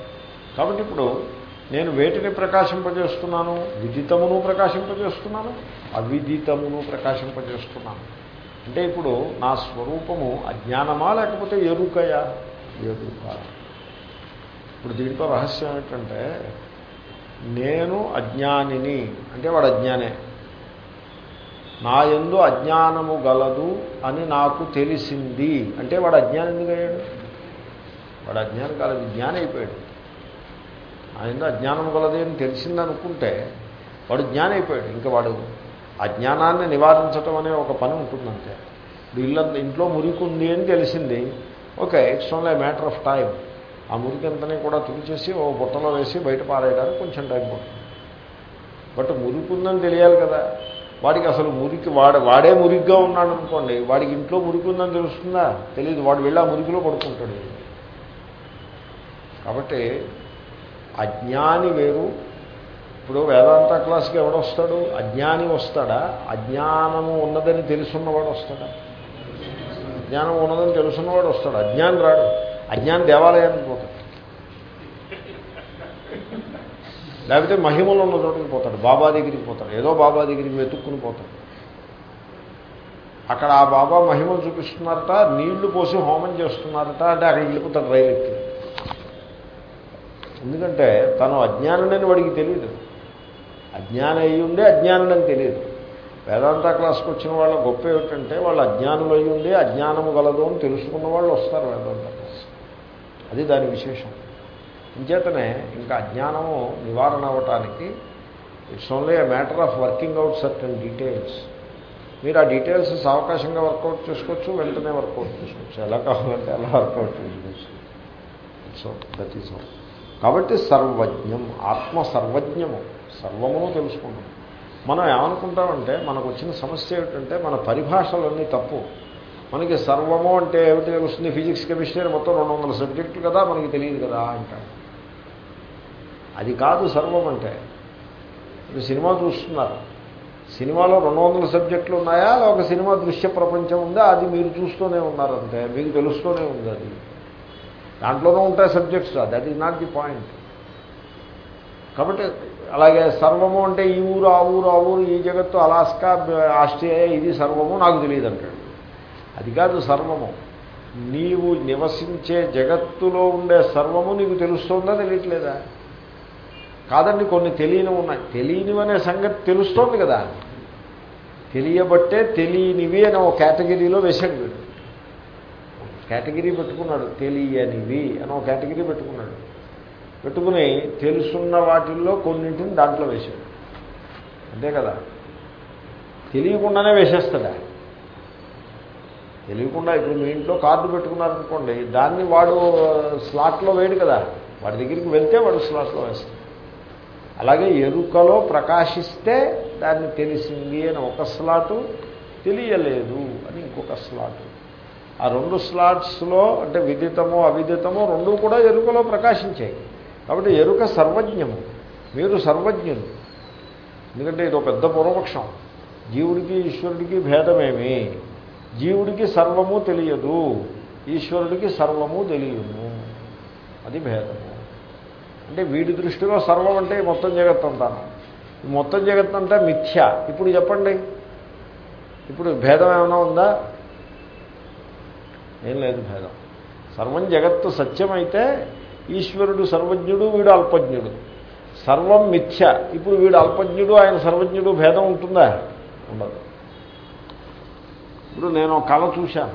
కాబట్టి ఇప్పుడు నేను వేటిని ప్రకాశింపజేస్తున్నాను? విదితమును ప్రకాశింపజేస్తున్నాను? అవిదితమును ప్రకాశింపజేస్తున్నాను. అంటే ఇప్పుడు నా స్వరూపము అజ్ఞానమా లేకపోతే ఎరుకయా? ఎరుక. ఇప్పుడు దీంట్లో రహస్యం ఏంటంటే నేను అజ్ఞానిని అంటే వాడు అజ్ఞానే. నా ఎందు అజ్ఞానము గలదు అని నాకు తెలిసింది. అంటే వాడు అజ్ఞానం ఎందుకు అయ్యాడు వాడు అజ్ఞానం కాలేదు జ్ఞానం అయిపోయాడు. ఆయన అజ్ఞానం గలది అని తెలిసిందనుకుంటే వాడు జ్ఞానం అయిపోయాడు ఇంకా వాడు ఆ జ్ఞానాన్ని నివారించటం అనే ఒక పని ఉంటుందంటే. వీళ్ళంత ఇంట్లో మురికి ఉంది అని తెలిసింది. Okay it's only matter of time ఆ మురికంతని కూడా తుడిచేసి ఓ బుట్టలో వేసి బయట పారేయడానికి కొంచెం టైం పడుతుంది. బట్ మురికి ఉందని తెలియాలి కదా. వాడికి అసలు మురికి వాడ వాడే మురిగ్గా ఉన్నాడు అనుకోండి వాడికి ఇంట్లో మురికి ఉందని తెలుస్తుందా? తెలియదు వాడు వెళ్ళి ఆ మురికిలో పడుకుంటాడు. కాబట్టి అజ్ఞాని వేరు. ఇప్పుడు వేదాంత క్లాస్కి ఎవడొస్తాడు? అజ్ఞాని వస్తాడా? అజ్ఞానము ఉన్నదని తెలుసున్నవాడు వస్తాడా? అజ్ఞానం ఉన్నదని తెలుసున్నవాడు వస్తాడు? అజ్ఞాని రాడు. అజ్ఞాని దేవాలయానికి పోతాడు. లేకపోతే మహిమలు ఉన్న చోటుకి పోతాడు. బాబా దగ్గరికి పోతాడు. ఏదో బాబా దగ్గరికి వెతుక్కుని పోతాడు. అక్కడ ఆ బాబా మహిమలు చూపిస్తున్నారట నీళ్ళు పోసి హోమం చేస్తున్నారట అంటే అక్కడికి వెళ్ళిపోతాడు రైలు ఎక్కి ఎందుకంటే తను అజ్ఞానుడని వాడికి తెలియదు అజ్ఞానం అయి ఉండే అజ్ఞానుడని తెలియదు వేదాంత క్లాస్కి వచ్చిన వాళ్ళ గొప్ప ఏమిటంటే వాళ్ళు అజ్ఞానులు అయి ఉండే అజ్ఞానము గలదు అని తెలుసుకున్న వాళ్ళు వస్తారు వేదాంత క్లాస్. అది దాని విశేషం. ఇంచేతనే ఇంకా అజ్ఞానము నివారణ అవ్వటానికి it's only a matter of working out certain details. మీరు ఆ డీటెయిల్స్ అవకాశంగా వర్కౌట్ చేసుకోవచ్చు వెంటనే వర్కౌట్ చేసుకోవచ్చు. ఎలా కావాలంటే అలా వర్కౌట్ చేసుకోవచ్చు. సో దట్ ఈస్ ఆల్ కాబట్టి సర్వజ్ఞం ఆత్మ సర్వజ్ఞము సర్వమును తెలుసుకుంటాం. మనం ఏమనుకుంటామంటే మనకు వచ్చిన సమస్య ఏమిటంటే మన పరిభాషలన్నీ తప్పు. మనకి సర్వము అంటే ఏమిటి తెలుస్తుంది? ఫిజిక్స్ కెమిస్ట్రీ మొత్తం రెండు వందల సబ్జెక్టులు కదా మనకి తెలియదు కదా అంటాడు అది కాదు సర్వం అంటే. ఇప్పుడు సినిమా చూస్తున్నారు. సినిమాలో రెండు వందల సబ్జెక్టులు ఉన్నాయా? ఒక సినిమా దృశ్య ప్రపంచం ఉందా? అది మీరు చూస్తూనే ఉన్నారంటే మీకు తెలుస్తూనే ఉంది అది. దాంట్లోనూ ఉంటాయి subjects that is not the point కాబట్టి అలాగే సర్వము అంటే ఈ ఊరు ఆ ఊరు ఆ ఊరు ఈ జగత్తు అలాస్కా ఆస్ట్రేలియా ఇది సర్వము నాకు తెలియదు అంటాడు. అది కాదు సర్వము. నీవు నివసించే జగత్తులో ఉండే సర్వము నీకు తెలుస్తోందా తెలియట్లేదా? కాదండి కొన్ని తెలియనివి ఉన్నాయి. తెలియనివనే సంగతి తెలుస్తోంది కదా. తెలియబట్టే తెలియనివి అని ఒక కేటగిరీలో వేశాడు వీడు. కేటగిరీ పెట్టుకున్నాడు తెలియనివి అని ఒక కేటగిరీ పెట్టుకున్నాడు. పెట్టుకుని తెలుసున్న వాటిల్లో కొన్నింటిని దాంట్లో వేశాడు. అంతే కదా? తెలియకుండానే వేసేస్తాడా? తెలియకుండా ఇప్పుడు మీ ఇంట్లో కార్డు పెట్టుకున్నారనుకోండి దాన్ని వాడు స్లాట్లో వేయడు కదా. వాడి దగ్గరికి వెళ్తే వాడు స్లాట్లో వేస్తాడు. అలాగే ఎరుకలో ప్రకాశిస్తే దాన్ని తెలిసింది అని ఒక స్లాటు తెలియలేదు అని ఇంకొక స్లాటు ఆ రెండు స్లాట్స్లో అంటే విదితము అవిదితము రెండు కూడా ఎరుకలో ప్రకాశించాయి. కాబట్టి ఎరుక సర్వజ్ఞము. మీరు సర్వజ్ఞులు. ఎందుకంటే ఇది ఒక పెద్ద పూర్వపక్షం. జీవుడికి ఈశ్వరుడికి భేదమేమి? జీవుడికి సర్వము తెలియదు. ఈశ్వరుడికి సర్వము తెలియదు. అది భేదము. అంటే వీడి దృష్టిలో సర్వం అంటే మొత్తం జగత్ అంటాను మొత్తం జగత్ అంతా మిథ్య. ఇప్పుడు చెప్పండి. ఇప్పుడు భేదం ఏమైనా ఉందా? ఏం లేదు భేదం. సర్వం జగత్తు సత్యమైతే ఈశ్వరుడు సర్వజ్ఞుడు వీడు అల్పజ్ఞుడు. సర్వం మిథ్య. ఇప్పుడు వీడు అల్పజ్ఞుడు ఆయన సర్వజ్ఞుడు భేదం ఉంటుందా? ఉండదు. ఇప్పుడు నేను ఒక కళ చూశాను.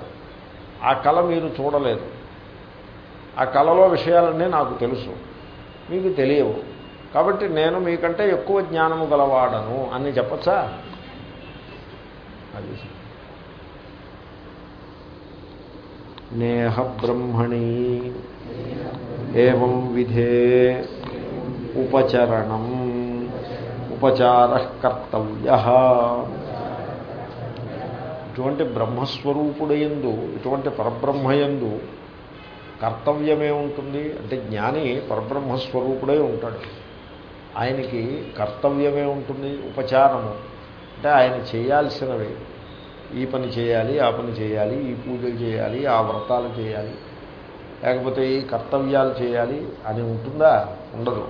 ఆ కళ మీరు చూడలేదు. ఆ కళలో విషయాలన్నీ నాకు తెలుసు. మీకు తెలియవు. కాబట్టి నేను మీకంటే ఎక్కువ జ్ఞానము గలవాడను అని చెప్పచ్చా? అది నేహ బ్రహ్మణి ఏం విధే ఉపచరణం ఉపచార కర్తవ్య ఇటువంటి బ్రహ్మస్వరూపుడయందు ఇటువంటి పరబ్రహ్మయందు కర్తవ్యమే ఉంటుంది. అంటే జ్ఞాని పరబ్రహ్మస్వరూపుడే ఉంటాడు. ఆయనకి కర్తవ్యమే ఉంటుంది ఉపచారము. అంటే ఆయన చేయాల్సినవి ఈ పని చేయాలి ఆ పని చేయాలి ఈ పూజలు చేయాలి ఆ వ్రతాలు చేయాలి. లేకపోతే ఈ కర్తవ్యాలు చేయాలి అని ఉంటుందా? ఉండదు.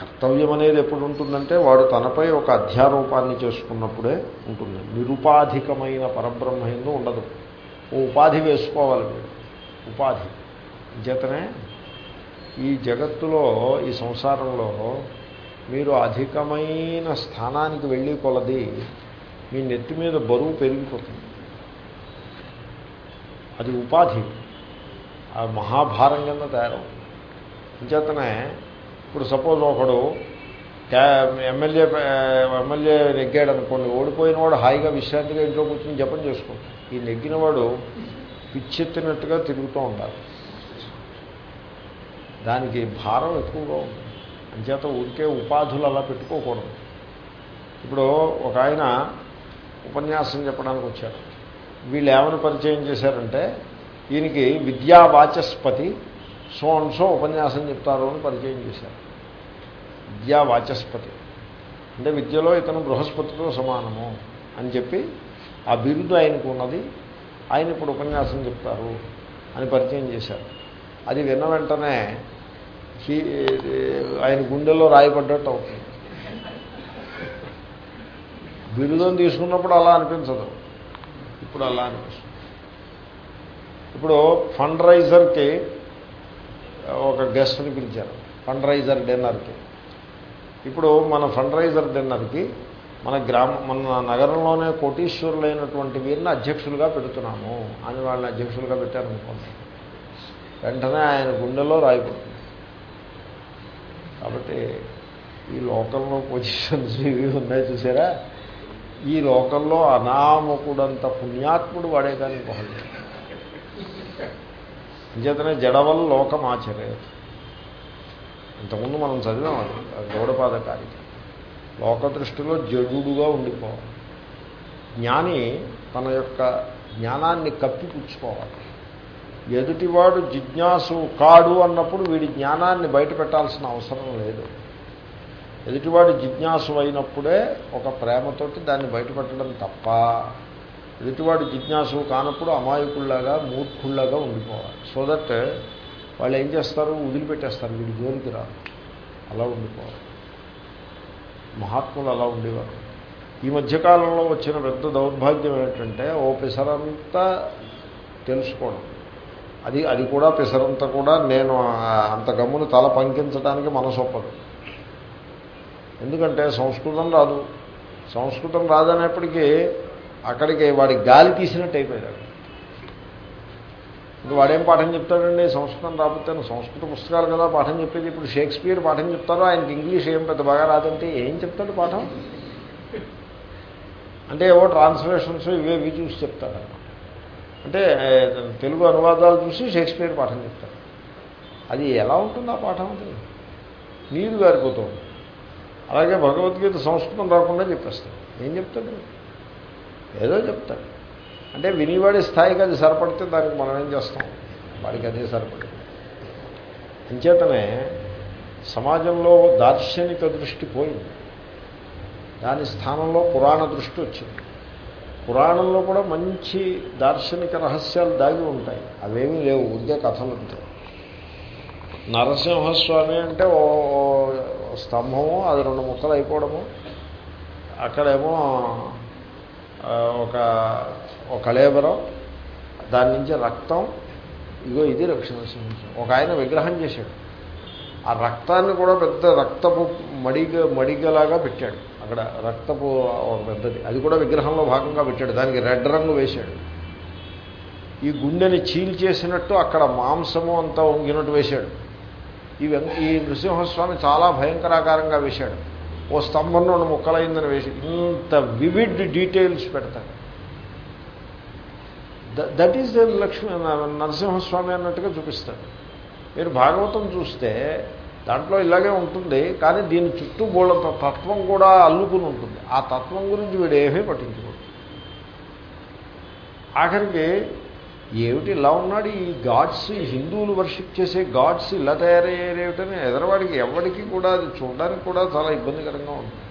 కర్తవ్యం అనేది ఎప్పుడు ఉంటుందంటే వాడు తనపై ఒక అధ్యారూపాన్ని చేసుకున్నప్పుడే ఉంటుంది. నిరుపాధికమైన పరబ్రహ్మయంలో ఉండదు. ఓ ఉపాధి వేసుకోవాలి మీరు. ఉపాధి. చేతనే ఈ జగత్తులో ఈ సంసారంలో మీరు అధికమైన స్థానానికి వెళ్ళి కొలది మీ నెత్తి మీద బరువు పెరిగిపోతుంది. అది ఉపాధి. ఆ మహాభారం కింద తయారవుతుంది. అంచేతనే ఇప్పుడు సపోజ్ ఒకడు ఎమ్మెల్యే ఎమ్మెల్యే నెగ్గాడు అనుకోండి ఓడిపోయిన వాడు హాయిగా విశ్రాంతిగా ఇంట్లో కూర్చొని జపం చేసుకుంటాడు. ఈ నెగ్గిన వాడు పిచ్చెత్తినట్టుగా తిరుగుతూ ఉండాలి. దానికి భారం ఎక్కువగా ఉంది. అంచేత ఊరికే ఉపాధులు అలా పెట్టుకోకూడదు. ఇప్పుడు ఒక ఆయన ఉపన్యాసం చెప్పడానికి వచ్చారు. వీళ్ళు ఏమని పరిచయం చేశారంటే ఈయనకి విద్యా వాచస్పతి సో అండ్ సో ఉపన్యాసం చెప్తారు అని పరిచయం చేశారు. విద్యా వాచస్పతి. అంటే విద్యలో ఇతను బృహస్పతితో సమానము అని చెప్పి ఆ బిరుదు ఆయనకు ఉన్నది. ఆయన ఇప్పుడు ఉపన్యాసం చెప్తారు అని పరిచయం చేశారు. అది విన్న వెంటనే ఆయన గుండెల్లో రాయపడ్డట్టు అవుతుంది. బిరుదం తీసుకున్నప్పుడు అలా అనిపించదు. ఇప్పుడు అలా అనిపిస్తుంది. ఇప్పుడు ఫండ్ రైజర్కి ఒక గెస్ట్ని పిలిచారు. ఫండ్ రైజర్ డిన్నర్కి. ఇప్పుడు మన ఫండ్ రైజర్ డిన్నర్కి మన గ్రామ మన నగరంలోనే కోటీశ్వరులైనటువంటి వీరిని అధ్యక్షులుగా పెడుతున్నాము అని వాళ్ళని అధ్యక్షులుగా పెట్టారనుకోండి వెంటనే ఆయన గుండెలో రాయిపోతుంది కాబట్టి ఈ లోకంలో పొజిషన్స్ ఇవి ఉన్నాయి చూసారా? ఈ లోకంలో అనామకుడంత పుణ్యాత్ముడు వాడే కానీ ఇంకొకటి లేడు. జడవల్ లోకం ఆచరేది ఇంతకుముందు మనం చదివాం అది గౌడపాద కార్యం లోక దృష్టిలో జడుడుగా ఉండిపోవాలి. జ్ఞాని తన యొక్క జ్ఞానాన్ని కప్పిపుచ్చుకోవాలి ఎదుటివాడు జిజ్ఞాసు కాడు అన్నప్పుడు వీడి జ్ఞానాన్ని బయట పెట్టాల్సిన అవసరం లేదు. ఎదుటివాడు జిజ్ఞాసు అయినప్పుడే ఒక ప్రేమతోటి దాన్ని బయటపెట్టడం తప్ప ఎదుటివాడు జిజ్ఞాసు కానప్పుడు అమాయకుల్లాగా మూర్ఖుల్లాగా ఉండిపోవాలి. సో దట్ వాళ్ళు ఏం చేస్తారు? వదిలిపెట్టేస్తారు. వీడి జోలికి రాదు అలా ఉండిపోవాలి. మహాత్ములు అలా ఉండేవారు. ఈ మధ్యకాలంలో వచ్చిన పెద్ద దౌర్భాగ్యం ఏంటంటే ఓ పిసరంతా తెలుసుకోవడం. అది అది కూడా పెసరంతా కూడా నేను అంత గమ్మును తల పంకించడానికి మనసొప్పదు. ఎందుకంటే సంస్కృతం రాదు. సంస్కృతం రాదనేప్పటికీ అక్కడికి వాడి గాలి తీసినట్టు అయిపోయాడు. ఇంకా వాడేం పాఠం చెప్తాడండి? సంస్కృతం రాకపోతే సంస్కృత పుస్తకాలు కదా పాఠం చెప్పేది ఇప్పుడు షేక్స్పియర్ పాఠం చెప్తారో? ఆయనకి ఇంగ్లీష్ ఏం పెద్ద బాగా రాదంటే ఏం చెప్తాడు పాఠం? అంటే ఏవో ట్రాన్స్లేషన్స్ ఇవే ఇవి చూసి చెప్తాడు అంటే తెలుగు అనువాదాలు చూసి షేక్స్పియర్ పాఠం చెప్తాడు. అది ఎలా ఉంటుంది ఆ పాఠం అది? నీరు గారిపోతుంది అలాగే భగవద్గీత సంస్కృతం రాకుండా చెప్పేస్తాడు. ఏం చెప్తాడు? ఏదో చెప్తాడు. అంటే వినివాడి స్థాయికి అది సరిపడితే దానికి మనం ఏం చేస్తాం? వాడికి అదే సరిపడింది. అంచేతనే సమాజంలో దార్శనిక దృష్టి పోయింది. దాని స్థానంలో పురాణ దృష్టి వచ్చింది. పురాణంలో కూడా మంచి దార్శనిక రహస్యాలు దాగి ఉంటాయి. అవేమీ లేవు. ఉద్య కథలు ఉంటాయి నరసింహస్వామి అంటే ఓ ఓ స్తంభము అది రెండు ముక్కలు అయిపోవడము. అక్కడేమో ఒక ఒక కళేబరం దాని నుంచి రక్తం ఇగో ఇది రక్షణ ఒక ఆయన విగ్రహం చేశాడు. ఆ రక్తాన్ని కూడా పెద్ద రక్తపు మడిగ మడిగలాగా పెట్టాడు. అక్కడ రక్తపు ఒక పెద్దది. అది కూడా విగ్రహంలో భాగంగా పెట్టాడు. దానికి రెడ్ రంగు వేశాడు. ఈ గుండెని చీల్చేసినట్టు అక్కడ మాంసము అంతా వంగినట్టు వేశాడు. ఈ ఈ నృసింహస్వామి చాలా భయంకరాకారంగా వేశాడు. ఓ స్తంభం రెండు ముక్కలైందని వేసి ఇంత వివిడ్ డీటెయిల్స్ పెడతాడు. That is the Lakshmi Narasimhaswamy అన్నట్టుగా చూపిస్తాడు. మీరు భాగవతం చూస్తే దాంట్లో ఇలాగే ఉంటుంది కానీ దీని చుట్టూ బోళ్ళ తత్వం కూడా అల్లుకుని ఉంటుంది. ఆ తత్వం గురించి వీడు ఏమీ పట్టించుకోడు. ఆఖరికి ఏమిటి ఇలా ఉన్నాడు? ఈ గాడ్స్ ఈ హిందువులు వర్షిప్ చేసే గాడ్స్ ఇలా తయారయ్యేటని ఎదరవాడికి ఎవరికి కూడా అది చూడడానికి కూడా చాలా ఇబ్బందికరంగా ఉంటుంది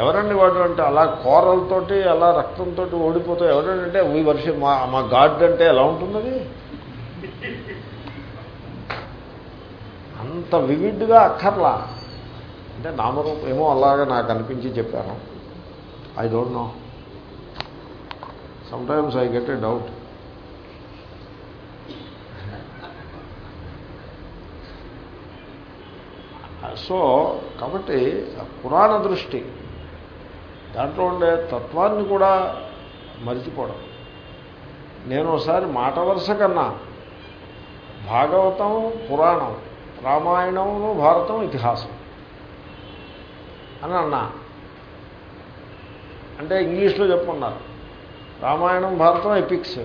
ఎవరండి వాడు అంటే అలా కూరలతోటి అలా రక్తంతో ఓడిపోతే ఎవరంటే ఈ వర్షం మా మా గాడ్ అంటే ఎలా ఉంటుంది అంత వివిడ్గా అక్కర్లా. అంటే నామరూపం ఏమో అలాగా నాకు అనిపించి చెప్పాను. I don't know sometimes I get a doubt so కాబట్టి పురాణ దృష్టి దాంట్లో ఉండే తత్వాన్ని కూడా మరిచిపోవడం. నేను ఒకసారి మాట వరుస కన్నా భాగవతం పురాణం రామాయణము భారతం ఇతిహాసం అని అన్నా. అంటే ఇంగ్లీష్లో చెప్పుకున్నారు రామాయణం భారతం ఎపిక్స్.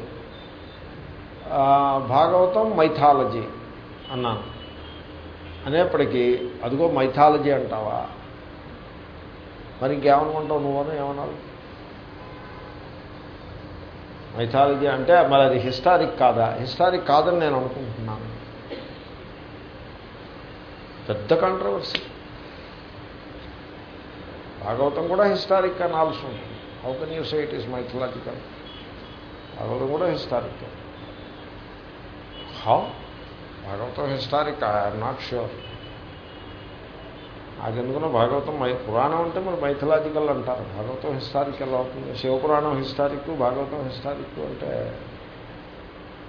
భాగవతం మైథాలజీ అన్నాను. అనేప్పటికీ అదిగో మైథాలజీ అంటావా? మరి ఇంకేమనుకుంటావు నువ్వను? ఏమన్నావు మైథాలజీ అంటే మరి అది హిస్టారిక్ కాదా? హిస్టారిక్ కాదని నేను అనుకుంటున్నాను. పెద్ద కాంట్రవర్సీ భాగవతం కూడా హిస్టారిక్ అనాల్సి ఉంటుంది. How can you say it is mythological Bhagavatam కూడా historic. How Bhagavatam historic I'm not sure నాకెందుకున్న Bhagavatam మై పురాణం అంటే మరి మైథలాజికల్ అంటారు. భాగవతం హిస్టారిక్ ఎలా అవుతుంది. శివపురాణం హిస్టారిక్ భాగవతం హిస్టారిక్ అంటే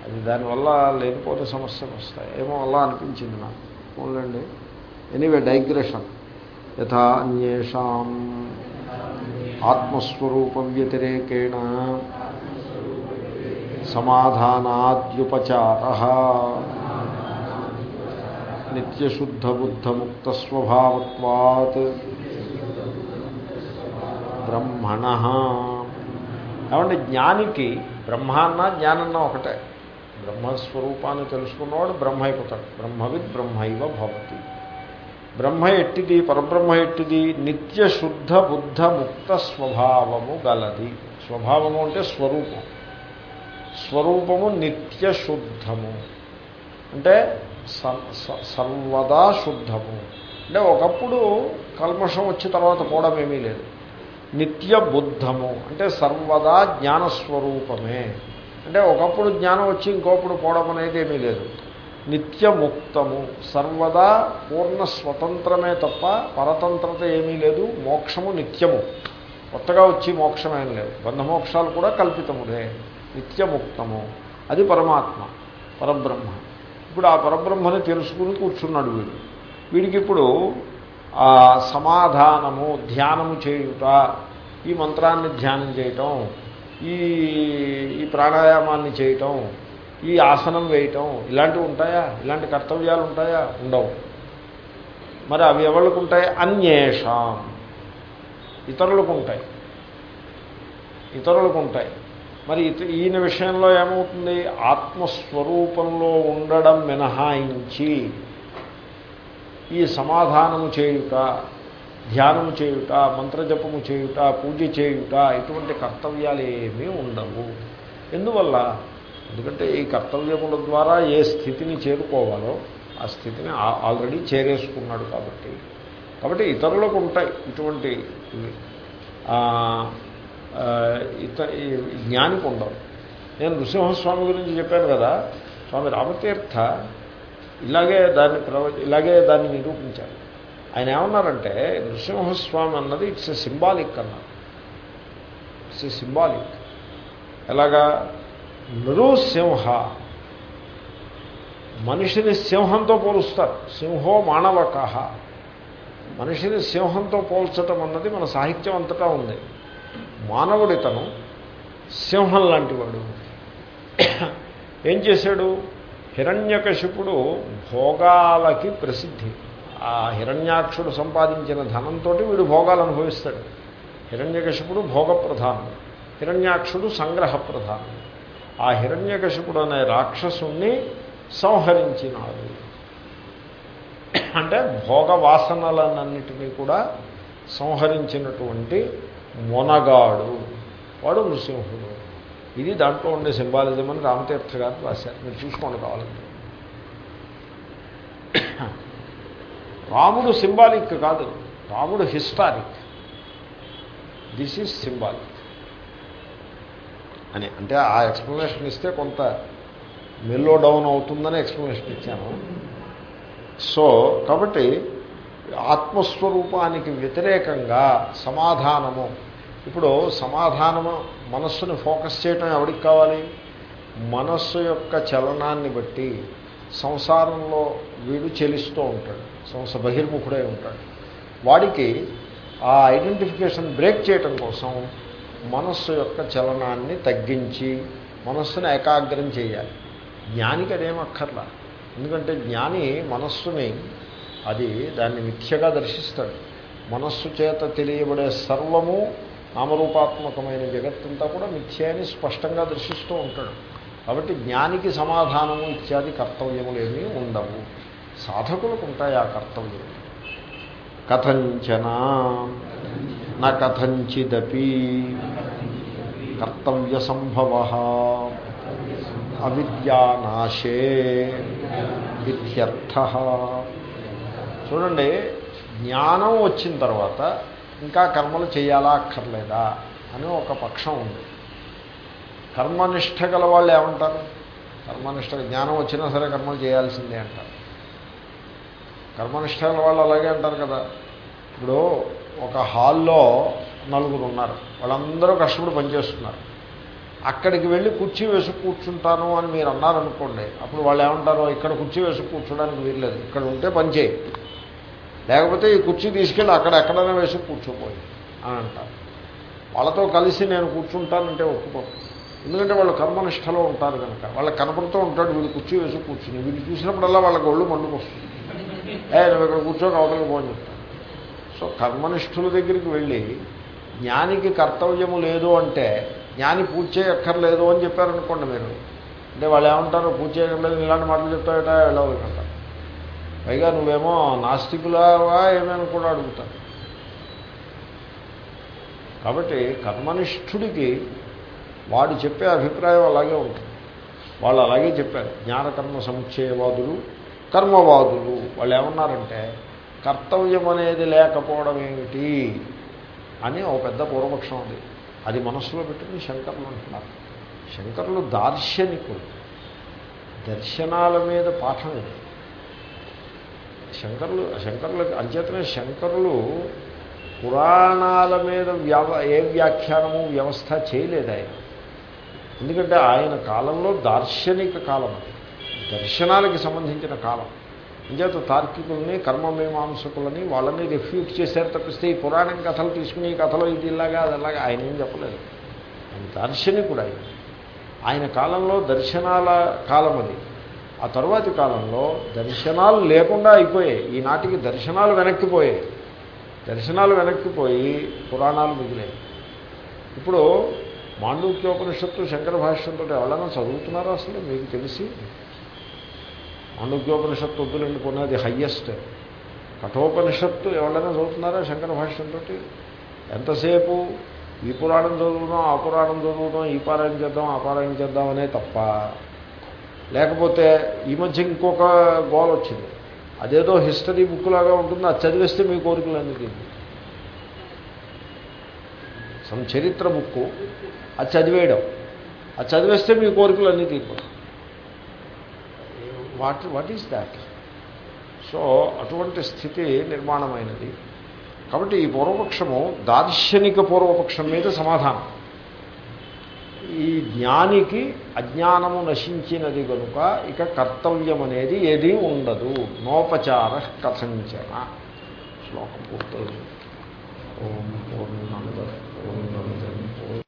అది దానివల్ల లేనిపోతే సమస్యలు వస్తాయి. ఏమో అలా అనిపించింది నాకు. పోలండి ఎనీవే డైగ్రెషన్ యథా అన్యేషాం ఆత్మస్వరూప వ్యతిరేకేణ సమాధానాద్యుపచార నిత్యశుద్ధబుద్ధముక్తస్వభావత్వాత్. బ్రహ్మణ. ఏమంటే జ్ఞానికి బ్రహ్మ అన్న జ్ఞానన్న ఒకటే. బ్రహ్మస్వరూపాన్ని తెలుసుకున్నవాడు బ్రహ్మ అయిపోతాడు. బ్రహ్మవిద్ బ్రహ్మైవ భవతి. బ్రహ్మ ఎట్టిది? పరబ్రహ్మ ఎట్టిది? నిత్య శుద్ధ బుద్ధ ముక్త స్వభావము గలది. స్వభావము అంటే స్వరూపం. స్వరూపము నిత్య శుద్ధము అంటే సర్వదా శుద్ధము. అంటే ఒకప్పుడు కల్మషం వచ్చి తర్వాత పోవడం ఏమీ లేదు. నిత్య బుద్ధము. అంటే సర్వదా జ్ఞానస్వరూపమే. అంటే ఒకప్పుడు జ్ఞానం వచ్చి ఇంకోప్పుడు పోవడం అనేది ఏమీ లేదు. నిత్యముక్తము సర్వదా పూర్ణ స్వతంత్రమే తప్ప పరతంత్రత ఏమీ లేదు. మోక్షము నిత్యము. కొత్తగా వచ్చి మోక్షమేం లేదు. బంధమోక్షాలు కూడా కల్పితములే. నిత్యముక్తము అది పరమాత్మ. పరబ్రహ్మ. ఇప్పుడు ఆ పరబ్రహ్మని తెలుసుకుని కూర్చున్నాడు వీడు. వీడికి ఇప్పుడు ఆ సమాధానము ధ్యానము చేయుట ఈ మంత్రాన్ని ధ్యానం చేయటం ఈ ఈ ప్రాణాయామాన్ని చేయటం ఈ ఆసనం వేయటం ఇలాంటివి ఉంటాయా? ఇలాంటి కర్తవ్యాలు ఉంటాయా? ఉండవు. మరి అవి ఎవరికి ఉంటాయి అన్యేషాం. ఇతరులకు ఉంటాయి ఇతరులకు ఉంటాయి మరి ఈయన విషయంలో ఏమవుతుంది? ఆత్మస్వరూపంలో ఉండడం మినహాయించి ఈ సమాధానము చేయుట ధ్యానము చేయుట మంత్రజపము చేయుట పూజ చేయుట ఇటువంటి కర్తవ్యాలు ఏమీ ఉండవు. ఎందువల్ల? ఎందుకంటే ఈ కర్తవ్యముల ద్వారా ఏ స్థితిని చేరుకోవాలో ఆ స్థితిని ఆల్రెడీ చేరేసుకున్నాడు కాబట్టి. కాబట్టి ఇతరులకు ఉంటాయి ఇటువంటి ఇత జ్ఞానికి ఉండవు నేను నృసింహస్వామి గురించి చెప్పాను కదా స్వామి రామతీర్థ ఇలాగే దాన్ని ప్రవ ఇలాగే దాన్ని నిరూపించారు. ఆయన ఏమన్నారంటే నృసింహస్వామి అన్నది ఇట్స్ ఎ సింబాలిక్ అన్నారు. It's a symbolic. ఎలాగా? నృసింహ మనిషిని సింహంతో పోలుస్తారు. సింహో మానవకహ. మనిషిని సింహంతో పోల్చటం అన్నది మన సాహిత్యం అంతటా ఉంది. మానవుడితను సింహం లాంటివాడు ఏం చేశాడు? హిరణ్యకశిపుడు భోగాలకి ప్రసిద్ధి. ఆ హిరణ్యాక్షుడు సంపాదించిన ధనంతో వీడు భోగాలు అనుభవిస్తాడు. హిరణ్యకశిపుడు భోగ ప్రధానం హిరణ్యాక్షుడు సంగ్రహ ప్రధానం ఆ హిరణ్యకశిపుడు అనే రాక్షసుణ్ణి సంహరించినాడు. అంటే భోగవాసనలన్నిటినీ కూడా సంహరించినటువంటి మొనగాడు. వాడు నృసింహుడు. ఇది దాంట్లో ఉండే సింబాలిజం అని రామతీర్థ గారు రాశారు. మీరు చూసుకోండి కావాలంటే. రాముడు సింబాలిక్ కాదు. రాముడు హిస్టారిక్. This is symbolic. అని అంటే ఆ ఎక్స్ప్లెనేషన్ ఇస్తే కొంత మెల్లో డౌన్ అవుతుందని ఎక్స్ప్లెనేషన్ ఇచ్చాను. సో కాబట్టి ఆత్మస్వరూపానికి వ్యతిరేకంగా సమాధానము. ఇప్పుడు సమాధానము మనస్సుని ఫోకస్ చేయటం ఎవరికి కావాలి? మనస్సు యొక్క చలనాన్ని బట్టి సంసారంలో వీడు చెలిస్తూ ఉంటాడు సంస బహిర్ముఖుడై ఉంటాడు. వాడికి ఆ ఐడెంటిఫికేషన్ బ్రేక్ చేయటం కోసం మనస్సు యొక్క చలనాన్ని తగ్గించి మనస్సును ఏకాగ్రం చేయాలి. జ్ఞానికి అదేమక్కర్లా ఎందుకంటే జ్ఞాని మనస్సుని అది దాన్ని మిథ్యగా దర్శిస్తాడు. మనస్సు చేత తెలియబడే సర్వము నామరూపాత్మకమైన జగత్తంతా కూడా మిథ్య అని స్పష్టంగా దర్శిస్తూ ఉంటాడు. కాబట్టి జ్ఞానికి సమాధానము ఇత్యాది కర్తవ్యములేమీ ఉండవు. సాధకులకు ఉంటాయి ఆ కర్తవ్యం కథంచన నా కథంచిదపి కర్తవ్య సంభవ అవిద్యానాశే ఇత్యర్థ. చూడండి జ్ఞానం వచ్చిన తర్వాత ఇంకా కర్మలు చేయాలా అక్కర్లేదా అని ఒక పక్షం ఉంది. కర్మనిష్ట గల వాళ్ళు ఏమంటారు? కర్మనిష్ట జ్ఞానం వచ్చినా సరే కర్మలు చేయాల్సిందే అంటారు. కర్మనిష్ట గల వాళ్ళు అలాగే అంటారు కదా. ఇప్పుడు ఒక హాల్లో నలుగురు ఉన్నారు. వాళ్ళందరూ కష్టపడి పనిచేస్తున్నారు. అక్కడికి వెళ్ళి కుర్చీ వేసి కూర్చుంటాను అని మీరు అన్నారనుకోండి అప్పుడు వాళ్ళు ఏమంటారు? ఇక్కడ కుర్చీ వేసి కూర్చోడానికి వీర్లేదు ఇక్కడ ఉంటే పని చేయి. లేకపోతే ఈ కుర్చీ తీసుకెళ్ళి అక్కడ ఎక్కడైనా వేసి కూర్చోపోయి అని అంటారు. వాళ్ళతో కలిసి నేను కూర్చుంటానంటే ఒప్పుకోను ఎందుకంటే వాళ్ళు కర్మనిష్టలో ఉంటారు కనుక. వాళ్ళకి కనపడుతూ ఉంటాడు వీళ్ళు కుర్చీ వేసి కూర్చుని. వీళ్ళు చూసినప్పుడల్లా వాళ్ళకి ఒళ్ళు మండుకు వస్తుంది ఏ నువ్వు ఇక్కడ కూర్చోక అవతలకి పోని చెప్తాను సో కర్మనిష్ఠుల దగ్గరికి వెళ్ళి జ్ఞానికి కర్తవ్యము లేదు అంటే జ్ఞాని పూజ చేయక్కర్లేదు అని చెప్పారనుకోండి మీరు. అంటే వాళ్ళు ఏమంటారు? పూజ చేయక్కర్లేదు ఇలాంటి మాటలు చెప్తాయట ఎలా అంటారు పైగా నువ్వేమో నాస్తికులావా ఏమైనా కూడా అడుగుతారు కాబట్టి కర్మనిష్ఠుడికి వాడు చెప్పే అభిప్రాయం అలాగే ఉంటుంది. వాళ్ళు అలాగే చెప్పారు. జ్ఞానకర్మ సముచ్చయవాదులు కర్మవాదులు. వాళ్ళు ఏమన్నారంటే కర్తవ్యం అనేది లేకపోవడం ఏమిటి అని ఒక పెద్ద పూర్వపక్షం ఉంది. అది మనస్సులో పెట్టుకుని శంకర్లు అంటున్నారు. శంకరులు దార్శనికులు. దర్శనాల మీద పాఠం ఇది. శంకరులు శంకరులకి అంచేతనే శంకరులు పురాణాల మీద వ్యవ ఏ వ్యాఖ్యానము వ్యవస్థ చేయలేదు ఆయన. ఎందుకంటే ఆయన కాలంలో దార్శనిక కాలం అది. దర్శనాలకి సంబంధించిన కాలం. అంచేత తార్కికుల్ని కర్మమీమాంసకులని వాళ్ళని రిఫ్యూట్ చేశారు తప్పిస్తే ఈ పురాణం కథలు తీసుకుని ఈ కథలో ఇది ఇలాగా అది అలాగా ఆయన ఏం చెప్పలేదు. ఆయన దార్శనికుడు ఆయన. ఆయన కాలంలో దర్శనాల కాలం అది. ఆ తరువాతి కాలంలో దర్శనాలు లేకుండా అయిపోయాయి. ఈనాటికి దర్శనాలు వెనక్కిపోయాయి. దర్శనాలు వెనక్కిపోయి పురాణాలు మిగిలాయి. ఇప్పుడు మాండూక్యోపనిషత్తు శంకర భాష్యంతో ఎవరైనా చదువుతున్నారా అసలు? మీకు తెలిసి? మాండూక్యోపనిషత్తు వద్దులండి కొన్నది హయ్యెస్ట్ కఠోపనిషత్తు ఎవరైనా చదువుతున్నారా శంకర భాష్యంతో? ఎంతసేపు ఈ పురాణం చదువుదాం ఆ పురాణం చదువుదాం ఈ పారాయణ చేద్దాం ఆ పారాయణ చేద్దాం అనే తప్ప లేకపోతే ఈ మధ్య ఇంకొక గోల్ వచ్చింది. అదేదో హిస్టరీ బుక్ లాగా ఉంటుంది అది చదివేస్తే మీ కోరికలు అన్నీ సమ్ చరిత్ర బుక్ అది చదివేయడం. అది చదివేస్తే మీ కోరికలు అన్నీ తీరిపోతాయి. What what is that so అటువంటి స్థితి నిర్మాణమైనది. కాబట్టి ఈ పూర్వపక్షము దార్శనిక పూర్వపక్షం మీద సమాధానం. ఈ జ్ఞానికి అజ్ఞానము నశించినది కనుక ఇక కర్తవ్యం అనేది ఏదీ ఉండదు. నోపచార కథంచన. శ్లోకం పూర్తయింది. ఓం పూర్ణ